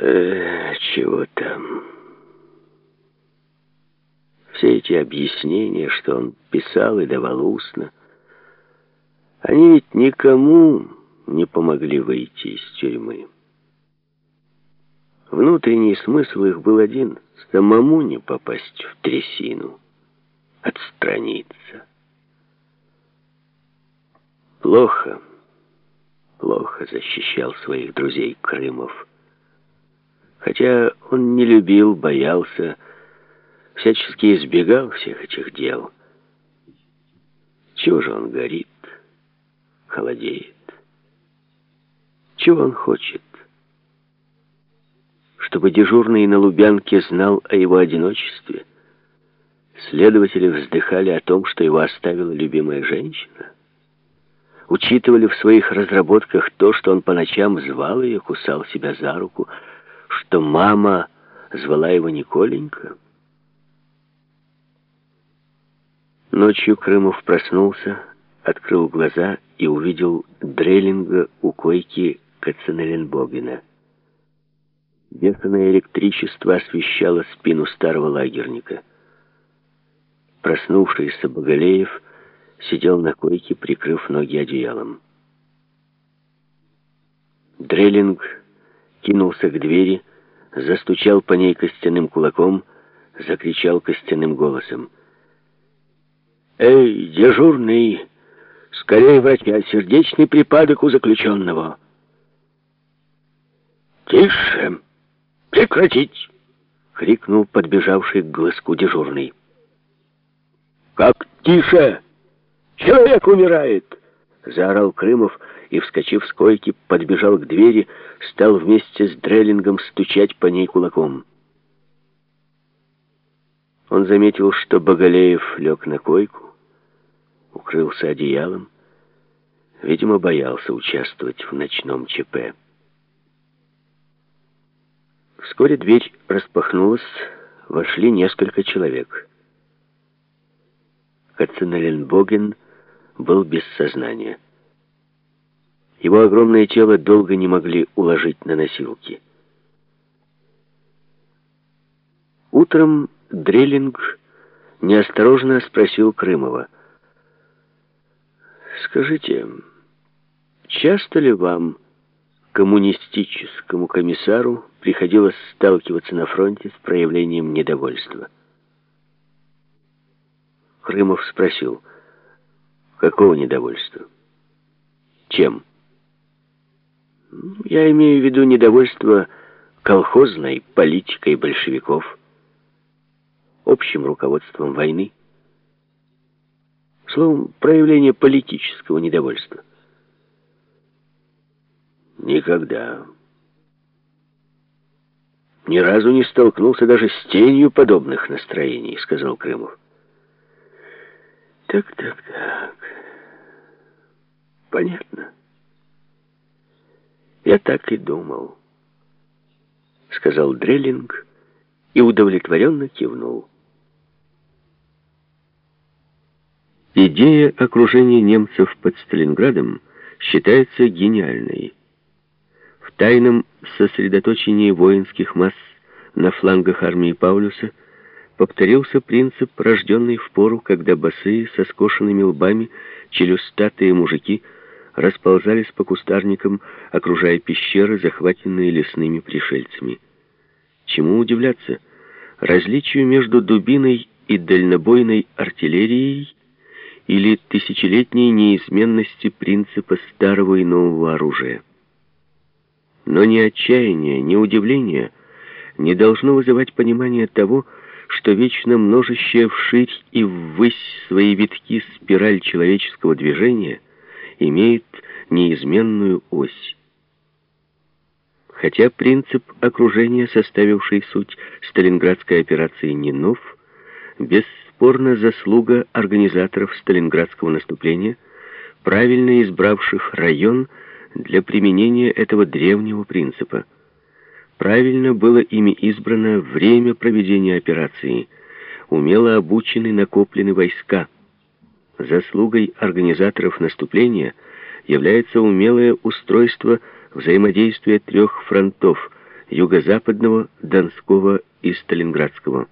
Э, чего там? Все эти объяснения, что он писал и давал устно, они ведь никому не помогли выйти из тюрьмы. Внутренний смысл их был один — самому не попасть в трясину, отстраниться. Плохо, плохо защищал своих друзей Крымов. Хотя он не любил, боялся, всячески избегал всех этих дел. Чего же он горит, холодеет? Чего он хочет? Чтобы дежурный на Лубянке знал о его одиночестве? Следователи вздыхали о том, что его оставила любимая женщина? Учитывали в своих разработках то, что он по ночам звал ее, кусал себя за руку, что мама звала его Николенька? Ночью Крымов проснулся, открыл глаза и увидел Дреллинга у койки Кацанеленбогена. Бешеное электричество освещало спину старого лагерника. Проснувшийся Боголеев сидел на койке, прикрыв ноги одеялом. Дреллинг кинулся к двери, застучал по ней костяным кулаком, закричал костяным голосом. «Эй, дежурный! Скорее врача! Сердечный припадок у заключенного!» «Тише! Прекратить!» — крикнул подбежавший к глазку дежурный. «Как тише! Человек умирает!» — заорал Крымов и, вскочив с койки, подбежал к двери, стал вместе с Дреллингом стучать по ней кулаком. Он заметил, что Боголеев лег на койку, укрылся одеялом, видимо, боялся участвовать в ночном ЧП. Вскоре дверь распахнулась, вошли несколько человек. Кацинеленбоген был без сознания. Его огромное тело долго не могли уложить на носилки. Утром Дреллинг неосторожно спросил Крымова. «Скажите, часто ли вам, коммунистическому комиссару, приходилось сталкиваться на фронте с проявлением недовольства?» Крымов спросил, «Какого недовольства? Чем?» Я имею в виду недовольство колхозной политикой большевиков, общим руководством войны. Словом, проявление политического недовольства. Никогда. Ни разу не столкнулся даже с тенью подобных настроений, сказал Крымов. Так, так, так. Понятно. «Я так и думал», — сказал Дреллинг и удовлетворенно кивнул. Идея окружения немцев под Сталинградом считается гениальной. В тайном сосредоточении воинских масс на флангах армии Паулюса повторился принцип, рожденный в пору, когда босые со скошенными лбами челюстатые мужики – расползались по кустарникам, окружая пещеры, захваченные лесными пришельцами. Чему удивляться? Различию между дубиной и дальнобойной артиллерией или тысячелетней неизменности принципа старого и нового оружия. Но ни отчаяние, ни удивление не должно вызывать понимание того, что вечно множащая вширь и ввысь свои витки спираль человеческого движения — имеет неизменную ось. Хотя принцип окружения, составивший суть Сталинградской операции, не нов, бесспорно заслуга организаторов Сталинградского наступления, правильно избравших район для применения этого древнего принципа. Правильно было ими избрано время проведения операции, умело обучены накоплены войска – Заслугой организаторов наступления является умелое устройство взаимодействия трех фронтов Юго-Западного, Донского и Сталинградского.